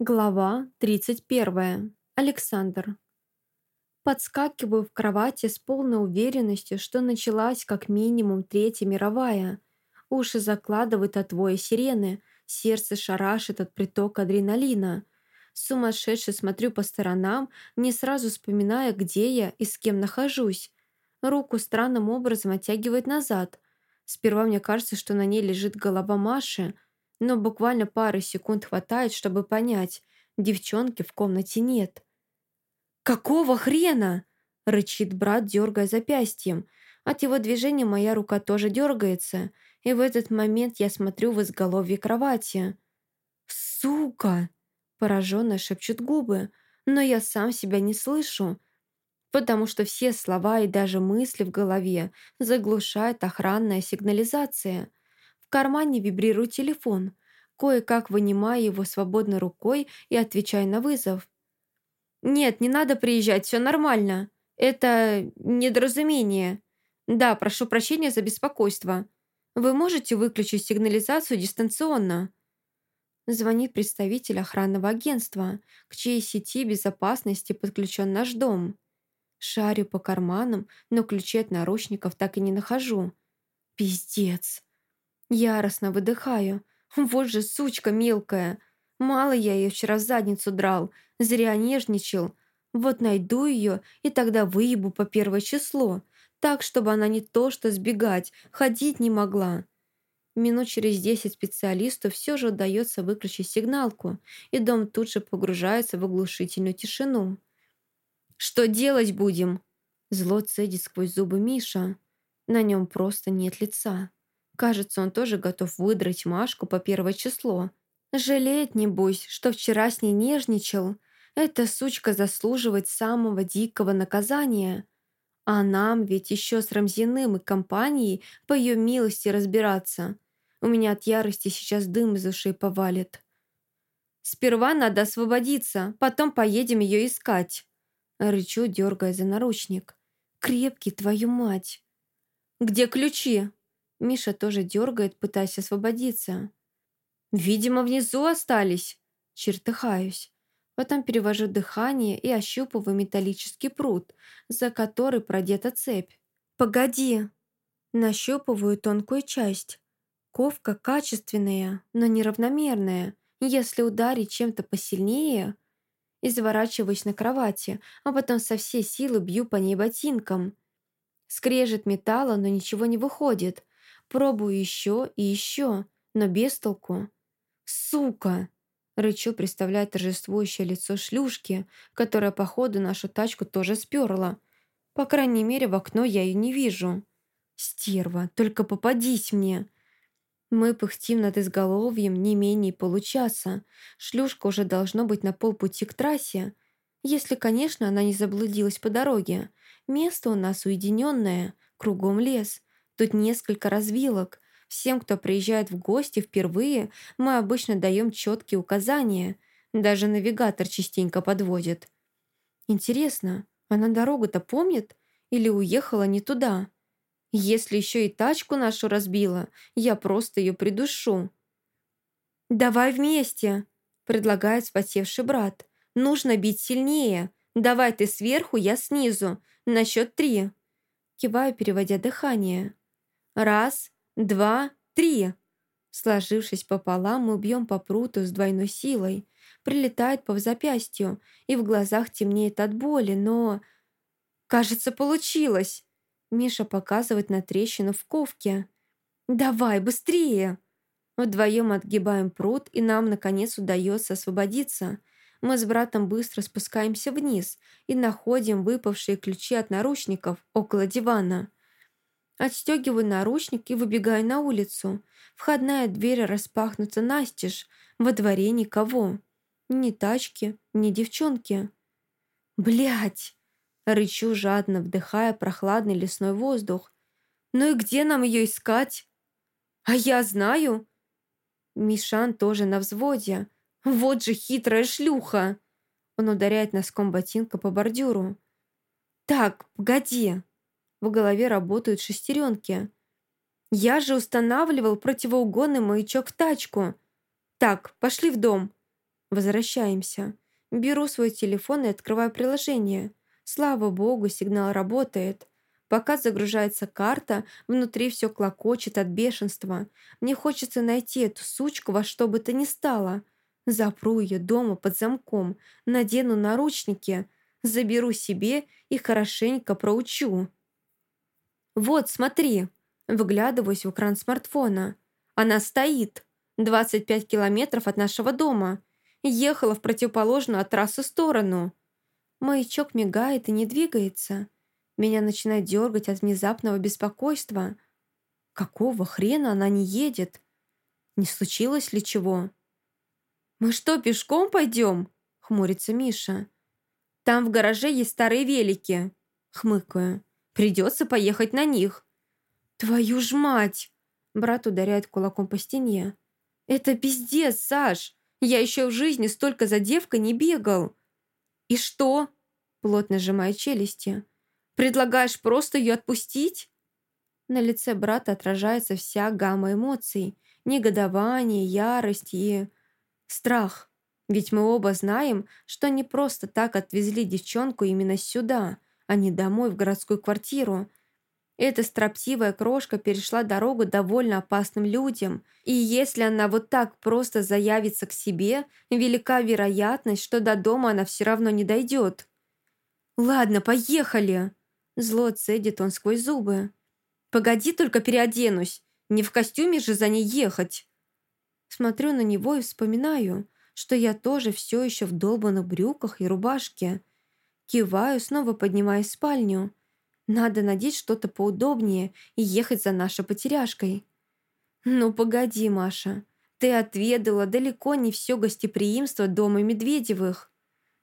Глава 31. Александр. Подскакиваю в кровати с полной уверенностью, что началась как минимум Третья мировая. Уши закладывают от воя сирены, сердце шарашит от притока адреналина. Сумасшедше смотрю по сторонам, не сразу вспоминая, где я и с кем нахожусь. Руку странным образом оттягивает назад. Сперва мне кажется, что на ней лежит голова Маши – но буквально пары секунд хватает, чтобы понять, девчонки в комнате нет. «Какого хрена?» – рычит брат, дергая запястьем. От его движения моя рука тоже дергается, и в этот момент я смотрю в изголовье кровати. «Сука!» – пораженно шепчут губы, но я сам себя не слышу, потому что все слова и даже мысли в голове заглушает охранная сигнализация – в кармане вибрирует телефон. Кое-как вынимаю его свободной рукой и отвечаю на вызов. «Нет, не надо приезжать, все нормально. Это недоразумение. Да, прошу прощения за беспокойство. Вы можете выключить сигнализацию дистанционно?» Звонит представитель охранного агентства, к чьей сети безопасности подключен наш дом. Шарю по карманам, но ключи от наручников так и не нахожу. Пиздец. Яростно выдыхаю. Вот же сучка мелкая. Мало я ее вчера в задницу драл. Зря нежничал. Вот найду ее, и тогда выебу по первое число. Так, чтобы она не то что сбегать, ходить не могла. Минут через десять специалисту все же удается выключить сигналку, и дом тут же погружается в оглушительную тишину. «Что делать будем?» Зло цедит сквозь зубы Миша. На нем просто нет лица. Кажется, он тоже готов выдрать Машку по первое число. Жалеет, небось, что вчера с ней нежничал. Эта сучка заслуживает самого дикого наказания. А нам ведь еще с Рамзиным и компанией по ее милости разбираться. У меня от ярости сейчас дым из ушей повалит. Сперва надо освободиться, потом поедем ее искать. Рычу, дергая за наручник. Крепкий, твою мать. Где ключи? Миша тоже дергает, пытаясь освободиться. «Видимо, внизу остались!» Чертыхаюсь. Потом перевожу дыхание и ощупываю металлический пруд, за который продета цепь. «Погоди!» Нащупываю тонкую часть. Ковка качественная, но неравномерная. Если ударить чем-то посильнее... Изворачиваюсь на кровати, а потом со всей силы бью по ней ботинком. Скрежет металла, но ничего не выходит. Пробую еще и еще, но без толку. «Сука!» Рычу, представляя торжествующее лицо шлюшки, которая, походу, нашу тачку тоже сперла. По крайней мере, в окно я ее не вижу. «Стерва, только попадись мне!» Мы пыхтим над изголовьем не менее получаса. Шлюшка уже должно быть на полпути к трассе. Если, конечно, она не заблудилась по дороге. Место у нас уединенное, кругом лес. Тут несколько развилок. Всем, кто приезжает в гости впервые, мы обычно даем четкие указания. Даже навигатор частенько подводит. Интересно, она дорогу-то помнит или уехала не туда? Если еще и тачку нашу разбила, я просто ее придушу. «Давай вместе», — предлагает спотевший брат. «Нужно бить сильнее. Давай ты сверху, я снизу. На счет три». Киваю, переводя дыхание. Раз, два, три. Сложившись пополам, мы бьем по пруту с двойной силой. Прилетает по запястью, и в глазах темнеет от боли, но... «Кажется, получилось!» Миша показывает на трещину в ковке. «Давай, быстрее!» Вдвоем отгибаем пруд, и нам, наконец, удается освободиться. Мы с братом быстро спускаемся вниз и находим выпавшие ключи от наручников около дивана. Отстегиваю наручник и выбегаю на улицу. Входная дверь распахнута настежь. Во дворе никого. Ни тачки, ни девчонки. Блять! Рычу жадно, вдыхая прохладный лесной воздух. «Ну и где нам ее искать?» «А я знаю!» Мишан тоже на взводе. «Вот же хитрая шлюха!» Он ударяет носком ботинка по бордюру. «Так, погоди!» В голове работают шестеренки. Я же устанавливал противоугонный маячок в тачку. Так, пошли в дом. Возвращаемся. Беру свой телефон и открываю приложение. Слава богу, сигнал работает. Пока загружается карта, внутри все клокочет от бешенства. Мне хочется найти эту сучку во что бы то ни стало. Запру ее дома под замком, надену наручники, заберу себе и хорошенько проучу. «Вот, смотри!» Выглядываюсь в экран смартфона. Она стоит. 25 километров от нашего дома. Ехала в противоположную от трассы сторону. Маячок мигает и не двигается. Меня начинает дергать от внезапного беспокойства. Какого хрена она не едет? Не случилось ли чего? «Мы что, пешком пойдем?» — хмурится Миша. «Там в гараже есть старые велики», — хмыкаю. «Придется поехать на них». «Твою ж мать!» Брат ударяет кулаком по стене. «Это пиздец, Саш! Я еще в жизни столько за девкой не бегал!» «И что?» Плотно сжимая челюсти. «Предлагаешь просто ее отпустить?» На лице брата отражается вся гамма эмоций. Негодование, ярость и... страх. Ведь мы оба знаем, что не просто так отвезли девчонку именно сюда, а не домой в городскую квартиру, эта строптивая крошка перешла дорогу довольно опасным людям, и если она вот так просто заявится к себе, велика вероятность, что до дома она все равно не дойдет. «Ладно, поехали!» Зло цедит он сквозь зубы. «Погоди, только переоденусь. Не в костюме же за ней ехать!» Смотрю на него и вспоминаю, что я тоже все еще в долбанных брюках и рубашке. Киваю, снова поднимаясь в спальню. Надо надеть что-то поудобнее и ехать за нашей потеряшкой. Ну, погоди, Маша. Ты отведала далеко не все гостеприимство дома Медведевых.